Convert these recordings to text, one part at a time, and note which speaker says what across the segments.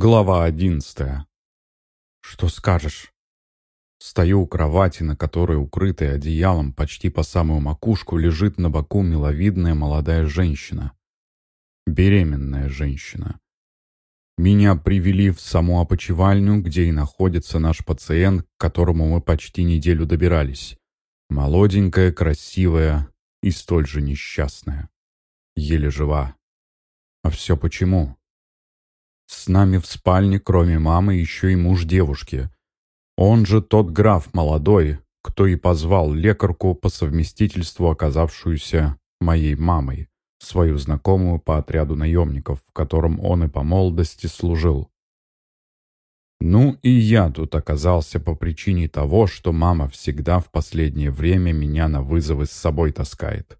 Speaker 1: Глава одиннадцатая. Что скажешь? Стою у кровати, на которой, укрытая одеялом почти по самую макушку, лежит на боку миловидная молодая женщина. Беременная женщина. Меня привели в саму опочивальню, где и находится наш пациент, к которому мы почти неделю добирались. Молоденькая, красивая и столь же несчастная. Еле жива. А все почему? С нами в спальне, кроме мамы, еще и муж девушки. Он же тот граф молодой, кто и позвал лекарку по совместительству, оказавшуюся моей мамой, свою знакомую по отряду наемников, в котором он и по молодости служил. Ну и я тут оказался по причине того, что мама всегда в последнее время меня на вызовы с собой таскает.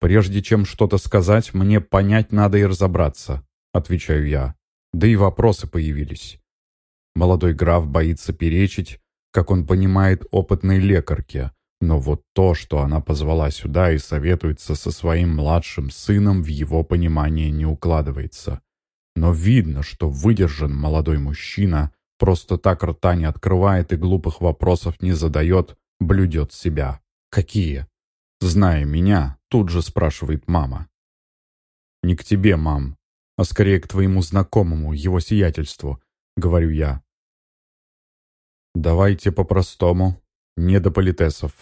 Speaker 1: Прежде чем что-то сказать, мне понять надо и разобраться отвечаю я. Да и вопросы появились. Молодой граф боится перечить, как он понимает опытной лекарке, но вот то, что она позвала сюда и советуется со своим младшим сыном, в его понимание не укладывается. Но видно, что выдержан молодой мужчина, просто так рта не открывает и глупых вопросов не задает, блюдет себя. Какие? Зная меня, тут же спрашивает мама. «Не к тебе, мам а скорее к твоему знакомому, его сиятельству», — говорю я. «Давайте по-простому, не до политесов».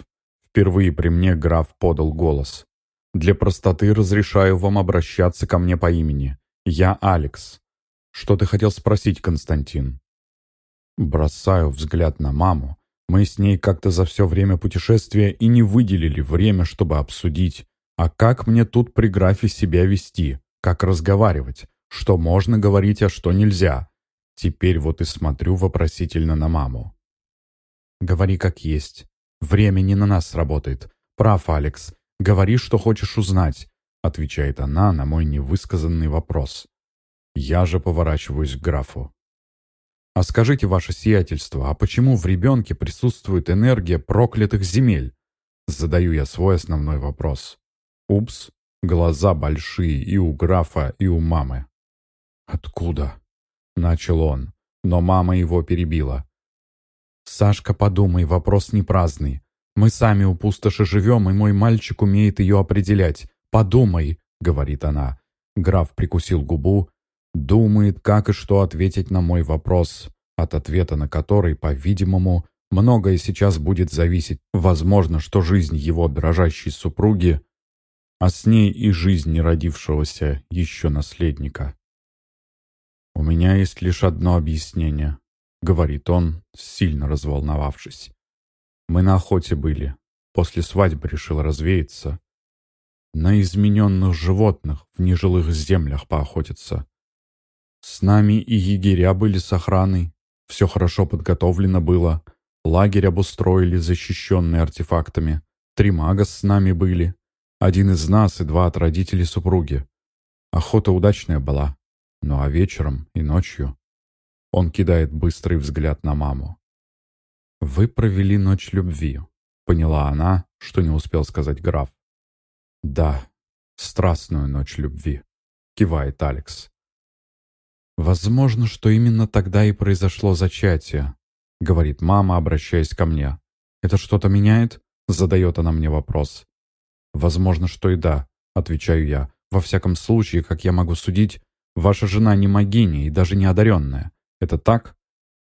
Speaker 1: Впервые при мне граф подал голос. «Для простоты разрешаю вам обращаться ко мне по имени. Я Алекс. Что ты хотел спросить, Константин?» Бросаю взгляд на маму. Мы с ней как-то за все время путешествия и не выделили время, чтобы обсудить, а как мне тут при графе себя вести, как разговаривать, что можно говорить, а что нельзя. Теперь вот и смотрю вопросительно на маму. «Говори как есть. Время не на нас работает. Прав, Алекс. Говори, что хочешь узнать», — отвечает она на мой невысказанный вопрос. Я же поворачиваюсь к графу. «А скажите, ваше сиятельство, а почему в ребенке присутствует энергия проклятых земель?» Задаю я свой основной вопрос. Упс, Глаза большие и у графа, и у мамы. «Откуда?» — начал он, но мама его перебила. «Сашка, подумай, вопрос не праздный. Мы сами у пустоши живем, и мой мальчик умеет ее определять. Подумай», — говорит она. Граф прикусил губу, думает, как и что ответить на мой вопрос, от ответа на который, по-видимому, многое сейчас будет зависеть. Возможно, что жизнь его дрожащей супруги а с ней и жизнь неродившегося еще наследника. «У меня есть лишь одно объяснение», — говорит он, сильно разволновавшись. «Мы на охоте были. После свадьбы решил развеяться. На измененных животных в нежилых землях поохотиться. С нами и егеря были с охраной. Все хорошо подготовлено было. Лагерь обустроили, защищенный артефактами. Три мага с нами были. Один из нас и два от родителей супруги. Охота удачная была. Ну а вечером и ночью он кидает быстрый взгляд на маму. «Вы провели ночь любви», — поняла она, что не успел сказать граф. «Да, страстную ночь любви», — кивает Алекс. «Возможно, что именно тогда и произошло зачатие», — говорит мама, обращаясь ко мне. «Это что-то меняет?» — задает она мне вопрос. «Возможно, что и да», — отвечаю я. «Во всяком случае, как я могу судить, ваша жена не могиня и даже не одаренная. Это так?»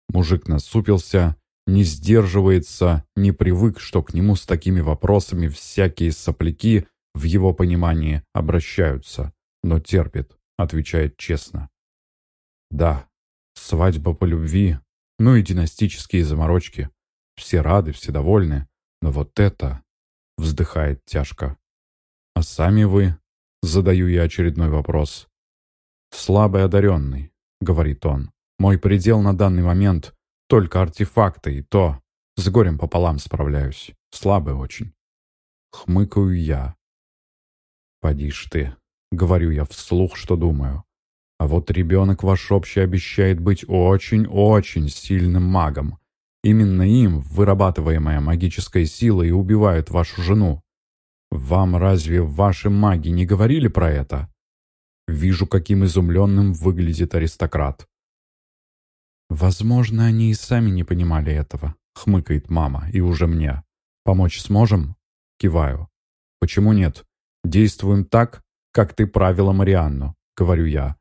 Speaker 1: Мужик насупился, не сдерживается, не привык, что к нему с такими вопросами всякие сопляки в его понимании обращаются, но терпит, отвечает честно. «Да, свадьба по любви, ну и династические заморочки. Все рады, все довольны, но вот это...» Вздыхает тяжко. «А сами вы?» Задаю я очередной вопрос. «Слабый одаренный», — говорит он. «Мой предел на данный момент — только артефакты, и то с горем пополам справляюсь. Слабый очень». Хмыкаю я. «Поди ж ты», — говорю я вслух, что думаю. «А вот ребенок ваш общий обещает быть очень-очень сильным магом. Именно им вырабатываемая магическая сила и убивает вашу жену. Вам разве ваши маги не говорили про это? Вижу, каким изумленным выглядит аристократ. «Возможно, они и сами не понимали этого», — хмыкает мама, и уже мне. «Помочь сможем?» — киваю. «Почему нет? Действуем так, как ты правила Марианну», — говорю я.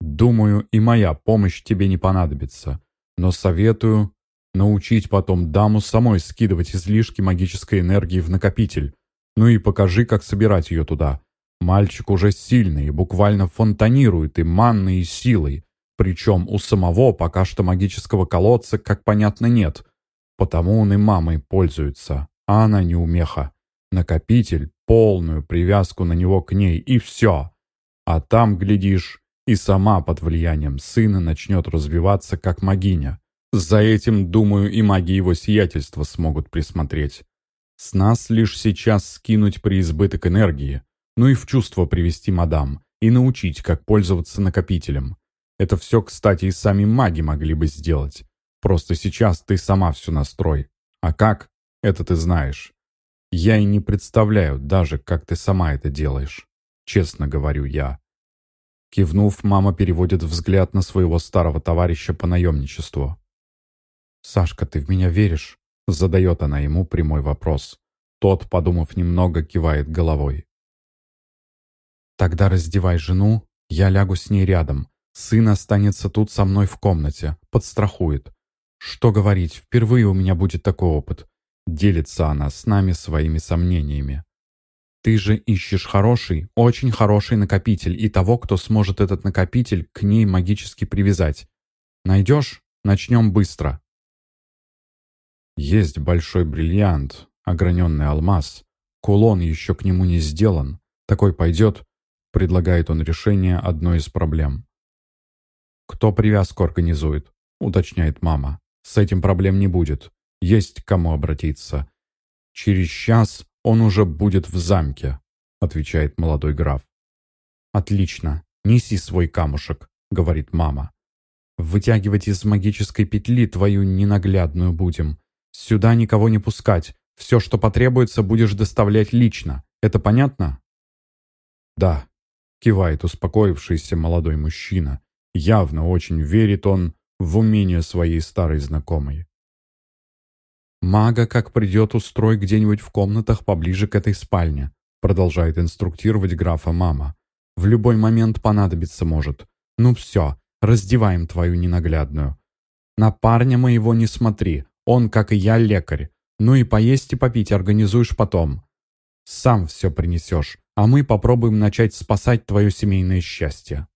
Speaker 1: «Думаю, и моя помощь тебе не понадобится, но советую научить потом даму самой скидывать излишки магической энергии в накопитель. Ну и покажи, как собирать ее туда. Мальчик уже сильный, буквально фонтанирует и манной, и силой. Причем у самого пока что магического колодца, как понятно, нет. Потому он и мамой пользуется, а она не умеха. Накопитель, полную привязку на него к ней, и все. А там, глядишь, и сама под влиянием сына начнет развиваться как магиня. За этим, думаю, и маги его сиятельства смогут присмотреть. С нас лишь сейчас скинуть преизбыток энергии, ну и в чувство привести мадам, и научить, как пользоваться накопителем. Это все, кстати, и сами маги могли бы сделать. Просто сейчас ты сама все настрой. А как? Это ты знаешь. Я и не представляю даже, как ты сама это делаешь. Честно говорю я. Кивнув, мама переводит взгляд на своего старого товарища по наемничеству. «Сашка, ты в меня веришь?» Задает она ему прямой вопрос. Тот, подумав немного, кивает головой. «Тогда раздевай жену, я лягу с ней рядом. Сын останется тут со мной в комнате, подстрахует. Что говорить, впервые у меня будет такой опыт. Делится она с нами своими сомнениями. Ты же ищешь хороший, очень хороший накопитель и того, кто сможет этот накопитель к ней магически привязать. Найдешь? Начнем быстро. Есть большой бриллиант, ограненный алмаз. Кулон еще к нему не сделан. Такой пойдет, предлагает он решение одной из проблем. «Кто привязку организует?» — уточняет мама. «С этим проблем не будет. Есть к кому обратиться. Через час он уже будет в замке», — отвечает молодой граф. «Отлично. Неси свой камушек», — говорит мама. «Вытягивать из магической петли твою ненаглядную будем. Сюда никого не пускать. Все, что потребуется, будешь доставлять лично. Это понятно?» «Да», — кивает успокоившийся молодой мужчина. Явно очень верит он в умение своей старой знакомой. «Мага, как придет, устрой где-нибудь в комнатах поближе к этой спальне», продолжает инструктировать графа мама. «В любой момент понадобиться может. Ну все, раздеваем твою ненаглядную. На парня моего не смотри, он, как и я, лекарь. Ну и поесть и попить организуешь потом. Сам все принесешь, а мы попробуем начать спасать твое семейное счастье».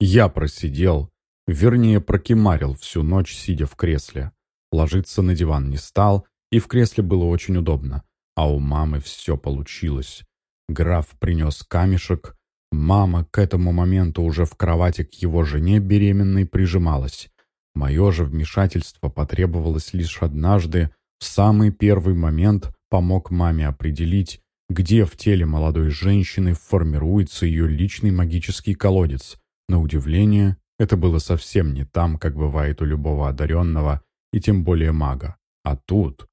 Speaker 1: Я просидел, вернее прокимарил всю ночь, сидя в кресле. Ложиться на диван не стал, и в кресле было очень удобно. А у мамы все получилось. Граф принес камешек. Мама к этому моменту уже в кровати к его жене беременной прижималась. Мое же вмешательство потребовалось лишь однажды. В самый первый момент помог маме определить, где в теле молодой женщины формируется ее личный магический колодец – на удивление, это было совсем не там, как бывает у любого одаренного, и тем более мага. А тут...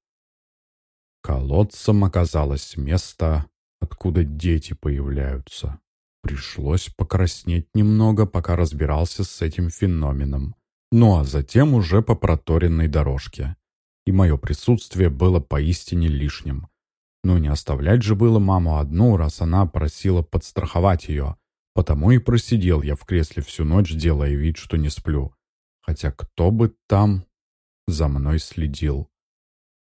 Speaker 1: Колодцем оказалось место, откуда дети появляются. Пришлось покраснеть немного, пока разбирался с этим феноменом. Ну а затем уже по проторенной дорожке. И мое присутствие было поистине лишним. Но не оставлять же было маму одну, раз она просила подстраховать ее. Потому и просидел я в кресле всю ночь, делая вид, что не сплю. Хотя кто бы там за мной следил.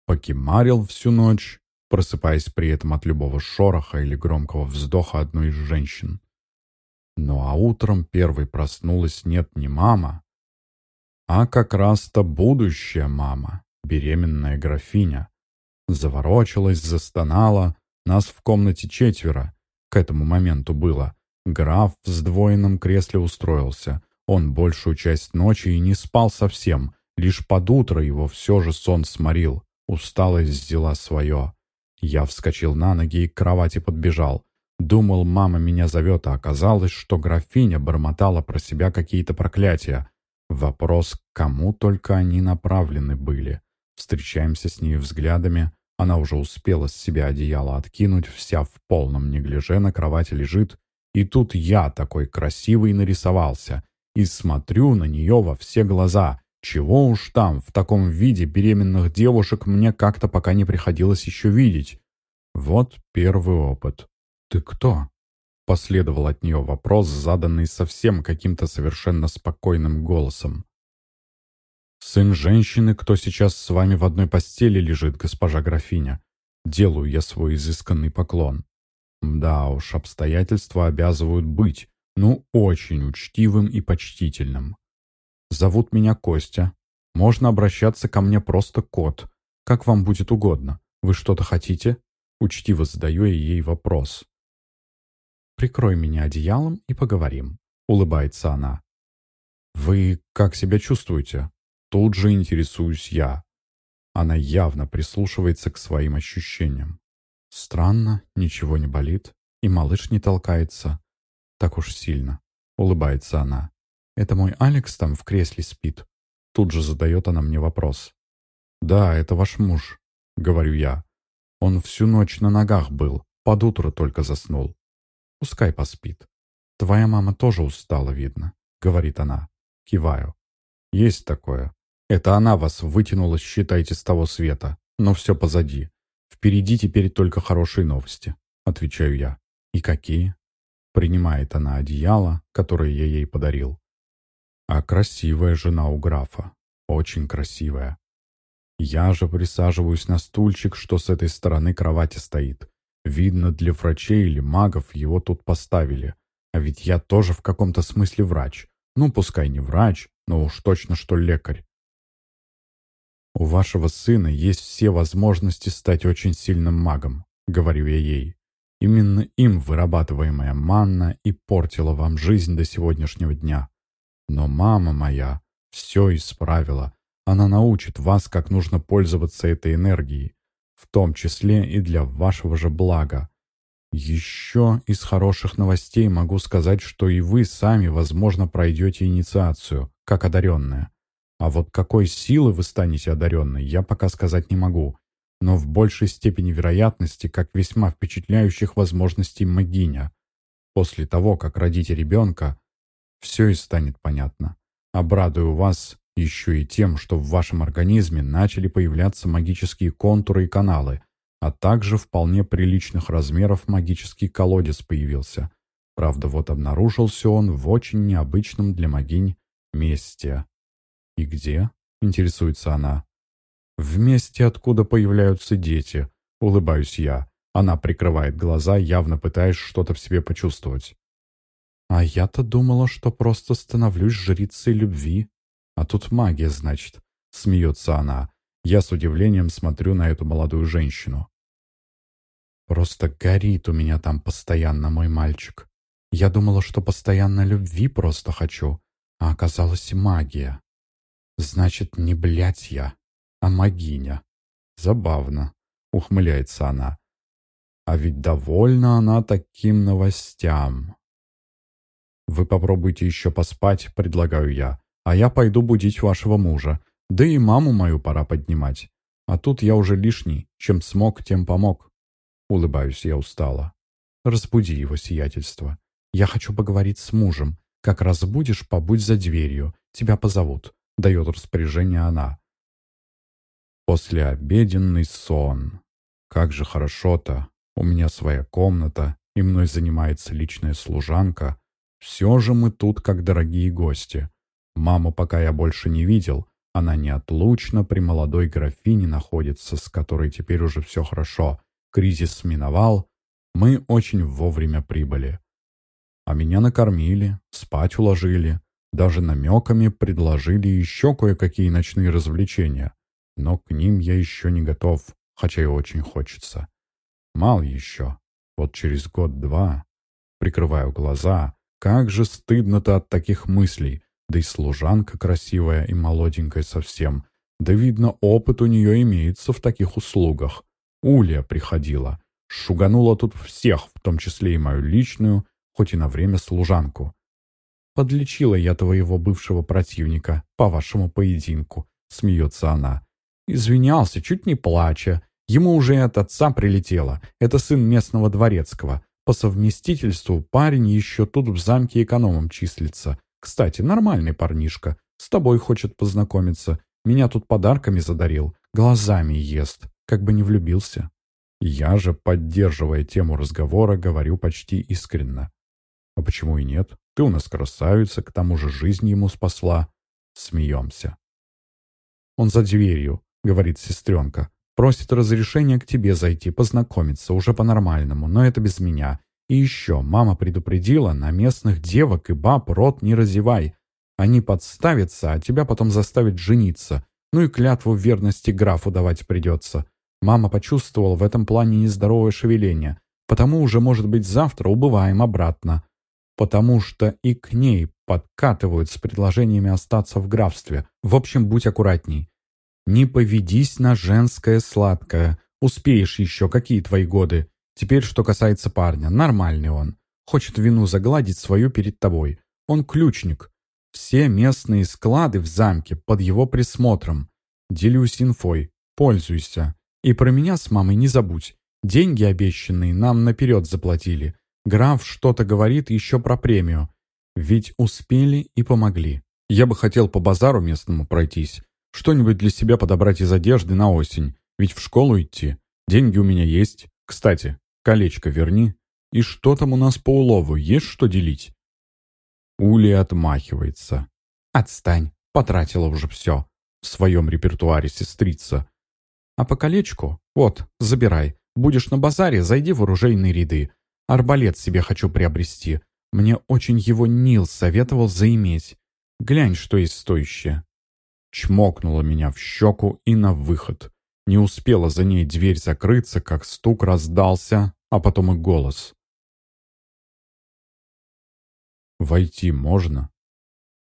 Speaker 1: Покемарил всю ночь, просыпаясь при этом от любого шороха или громкого вздоха одной из женщин. Ну а утром первой проснулась нет не мама, а как раз-то будущая мама, беременная графиня. Заворочилась, застонала, нас в комнате четверо, к этому моменту было. Граф в сдвоенном кресле устроился. Он большую часть ночи и не спал совсем. Лишь под утро его все же сон сморил. Усталость взяла свое. Я вскочил на ноги и к кровати подбежал. Думал, мама меня зовет, а оказалось, что графиня бормотала про себя какие-то проклятия. Вопрос, кому только они направлены были. Встречаемся с ней взглядами. Она уже успела с себя одеяло откинуть, вся в полном неглиже на кровати лежит И тут я такой красивый нарисовался. И смотрю на нее во все глаза. Чего уж там, в таком виде беременных девушек мне как-то пока не приходилось еще видеть. Вот первый опыт. «Ты кто?» Последовал от нее вопрос, заданный совсем каким-то совершенно спокойным голосом. «Сын женщины, кто сейчас с вами в одной постели лежит, госпожа графиня. Делаю я свой изысканный поклон. Да уж, обстоятельства обязывают быть, ну, очень учтивым и почтительным. Зовут меня Костя. Можно обращаться ко мне просто кот. Как вам будет угодно. Вы что-то хотите? Учтиво задаю я ей вопрос. «Прикрой меня одеялом и поговорим», — улыбается она. «Вы как себя чувствуете?» Тут же интересуюсь я. Она явно прислушивается к своим ощущениям. Странно, ничего не болит, и малыш не толкается. Так уж сильно. Улыбается она. Это мой Алекс там в кресле спит. Тут же задает она мне вопрос. «Да, это ваш муж», — говорю я. «Он всю ночь на ногах был, под утро только заснул. Пускай поспит. Твоя мама тоже устала, видно», — говорит она. Киваю. «Есть такое. Это она вас вытянула, считайте, с того света. Но все позади. «Впереди теперь только хорошие новости», — отвечаю я. «И какие?» Принимает она одеяло, которое я ей подарил. А красивая жена у графа. Очень красивая. Я же присаживаюсь на стульчик, что с этой стороны кровати стоит. Видно, для врачей или магов его тут поставили. А ведь я тоже в каком-то смысле врач. Ну, пускай не врач, но уж точно что лекарь. «У вашего сына есть все возможности стать очень сильным магом», — говорю я ей. «Именно им вырабатываемая манна и портила вам жизнь до сегодняшнего дня. Но мама моя все исправила. Она научит вас, как нужно пользоваться этой энергией, в том числе и для вашего же блага. Еще из хороших новостей могу сказать, что и вы сами, возможно, пройдете инициацию, как одаренная. А вот какой силы вы станете одаренной, я пока сказать не могу, но в большей степени вероятности, как весьма впечатляющих возможностей магиня. После того, как родите ребенка, все и станет понятно. Обрадую вас еще и тем, что в вашем организме начали появляться магические контуры и каналы, а также вполне приличных размеров магический колодец появился. Правда, вот обнаружился он в очень необычном для магинь месте. «И где?» — интересуется она. «В месте, откуда появляются дети», — улыбаюсь я. Она прикрывает глаза, явно пытаясь что-то в себе почувствовать. «А я-то думала, что просто становлюсь жрицей любви. А тут магия, значит», — смеется она. Я с удивлением смотрю на эту молодую женщину. «Просто горит у меня там постоянно мой мальчик. Я думала, что постоянно любви просто хочу, а оказалась магия». Значит, не блядь я, а могиня. Забавно, ухмыляется она. А ведь довольна она таким новостям. Вы попробуйте еще поспать, предлагаю я, а я пойду будить вашего мужа. Да и маму мою пора поднимать. А тут я уже лишний, чем смог, тем помог. Улыбаюсь я устало. Разбуди его сиятельство. Я хочу поговорить с мужем. Как разбудишь, побудь за дверью. Тебя позовут дает распоряжение она. Послеобеденный сон. Как же хорошо-то. У меня своя комната, и мной занимается личная служанка. Все же мы тут как дорогие гости. Маму пока я больше не видел. Она неотлучно при молодой графине находится, с которой теперь уже все хорошо. Кризис миновал. Мы очень вовремя прибыли. А меня накормили, спать уложили. Даже намеками предложили еще кое-какие ночные развлечения. Но к ним я еще не готов, хотя и очень хочется. Мал еще. Вот через год-два. Прикрываю глаза. Как же стыдно-то от таких мыслей. Да и служанка красивая и молоденькая совсем. Да видно, опыт у нее имеется в таких услугах. Улья приходила. Шуганула тут всех, в том числе и мою личную, хоть и на время служанку. «Подлечила я твоего бывшего противника по вашему поединку», — смеется она. Извинялся, чуть не плача. Ему уже от отца прилетело. Это сын местного дворецкого. По совместительству парень еще тут в замке экономом числится. Кстати, нормальный парнишка. С тобой хочет познакомиться. Меня тут подарками задарил. Глазами ест. Как бы не влюбился. Я же, поддерживая тему разговора, говорю почти искренно. А почему и нет? Ты у нас красавица, к тому же жизнь ему спасла. Смеемся. Он за дверью, говорит сестренка. Просит разрешения к тебе зайти, познакомиться, уже по-нормальному, но это без меня. И еще, мама предупредила, на местных девок и баб рот не разевай. Они подставятся, а тебя потом заставят жениться. Ну и клятву верности графу давать придется. Мама почувствовала в этом плане нездоровое шевеление. Потому уже, может быть, завтра убываем обратно. Потому что и к ней подкатывают с предложениями остаться в графстве. В общем, будь аккуратней. Не поведись на женское сладкое. Успеешь еще, какие твои годы. Теперь, что касается парня, нормальный он. Хочет вину загладить свою перед тобой. Он ключник. Все местные склады в замке под его присмотром. Делюсь инфой. Пользуйся. И про меня с мамой не забудь. Деньги обещанные нам наперед заплатили. Граф что-то говорит еще про премию. Ведь успели и помогли. Я бы хотел по базару местному пройтись. Что-нибудь для себя подобрать из одежды на осень. Ведь в школу идти. Деньги у меня есть. Кстати, колечко верни. И что там у нас по улову? Есть что делить?» Ули отмахивается. «Отстань. Потратила уже все. В своем репертуаре сестрица. А по колечку? Вот, забирай. Будешь на базаре, зайди в оружейные ряды. Арбалет себе хочу приобрести. Мне очень его Нил советовал заиметь. Глянь, что есть стоящее чмокнула меня в щеку и на выход. Не успела за ней дверь закрыться, как стук раздался, а потом и голос. «Войти можно?»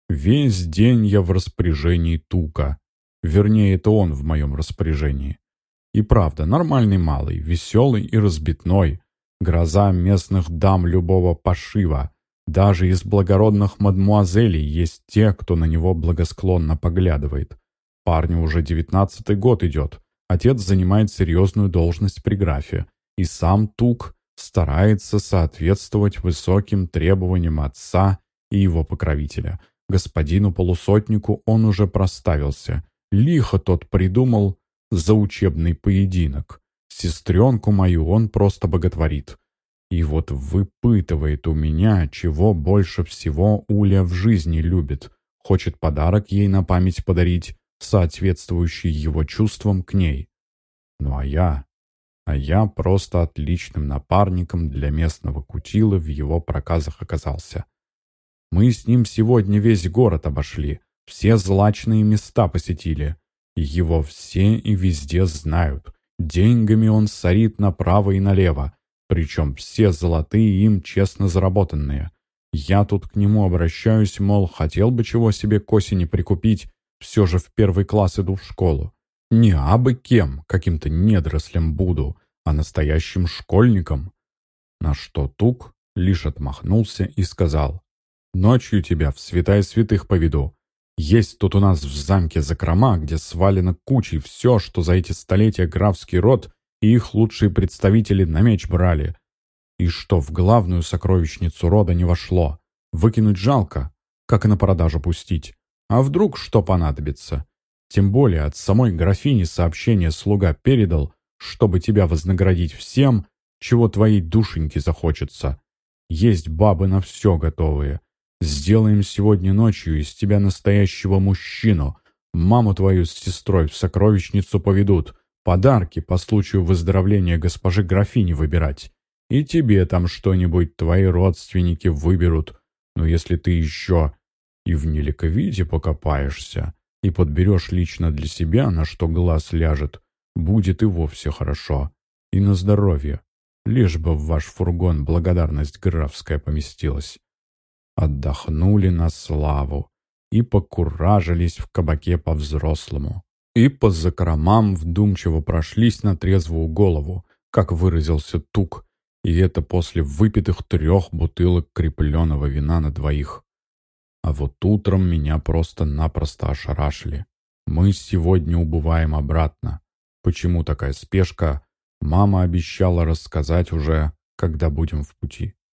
Speaker 1: Весь день я в распоряжении Тука. Вернее, это он в моем распоряжении. И правда, нормальный малый, веселый и разбитной. Гроза местных дам любого пошива. Даже из благородных мадмуазелей есть те, кто на него благосклонно поглядывает. Парню уже девятнадцатый год идет. Отец занимает серьезную должность при графе. И сам Тук старается соответствовать высоким требованиям отца и его покровителя. Господину полусотнику он уже проставился. Лихо тот придумал за учебный поединок. Сестренку мою он просто боготворит. И вот выпытывает у меня, чего больше всего Уля в жизни любит. Хочет подарок ей на память подарить, соответствующий его чувствам к ней. Ну а я... А я просто отличным напарником для местного кутила в его проказах оказался. Мы с ним сегодня весь город обошли, все злачные места посетили. Его все и везде знают. Деньгами он сорит направо и налево, причем все золотые им честно заработанные. Я тут к нему обращаюсь, мол, хотел бы чего себе к осени прикупить, все же в первый класс иду в школу. Не абы кем, каким-то недорослем буду, а настоящим школьником. На что Тук лишь отмахнулся и сказал, «Ночью тебя в святая святых поведу. Есть тут у нас в замке закрома, где свалено кучей все, что за эти столетия графский род и их лучшие представители на меч брали. И что в главную сокровищницу рода не вошло. Выкинуть жалко, как и на продажу пустить. А вдруг что понадобится? Тем более от самой графини сообщение слуга передал, чтобы тебя вознаградить всем, чего твоей душеньке захочется. Есть бабы на все готовые. Сделаем сегодня ночью из тебя настоящего мужчину. Маму твою с сестрой в сокровищницу поведут подарки по случаю выздоровления госпожи графини выбирать. И тебе там что-нибудь твои родственники выберут. Но если ты еще и в неликовиде покопаешься, и подберешь лично для себя, на что глаз ляжет, будет и вовсе хорошо. И на здоровье. Лишь бы в ваш фургон благодарность графская поместилась. Отдохнули на славу и покуражились в кабаке по-взрослому и по закромам вдумчиво прошлись на трезвую голову, как выразился Тук, и это после выпитых трех бутылок крепленного вина на двоих. А вот утром меня просто-напросто ошарашили. Мы сегодня убываем обратно. Почему такая спешка? Мама обещала рассказать уже когда будем в пути.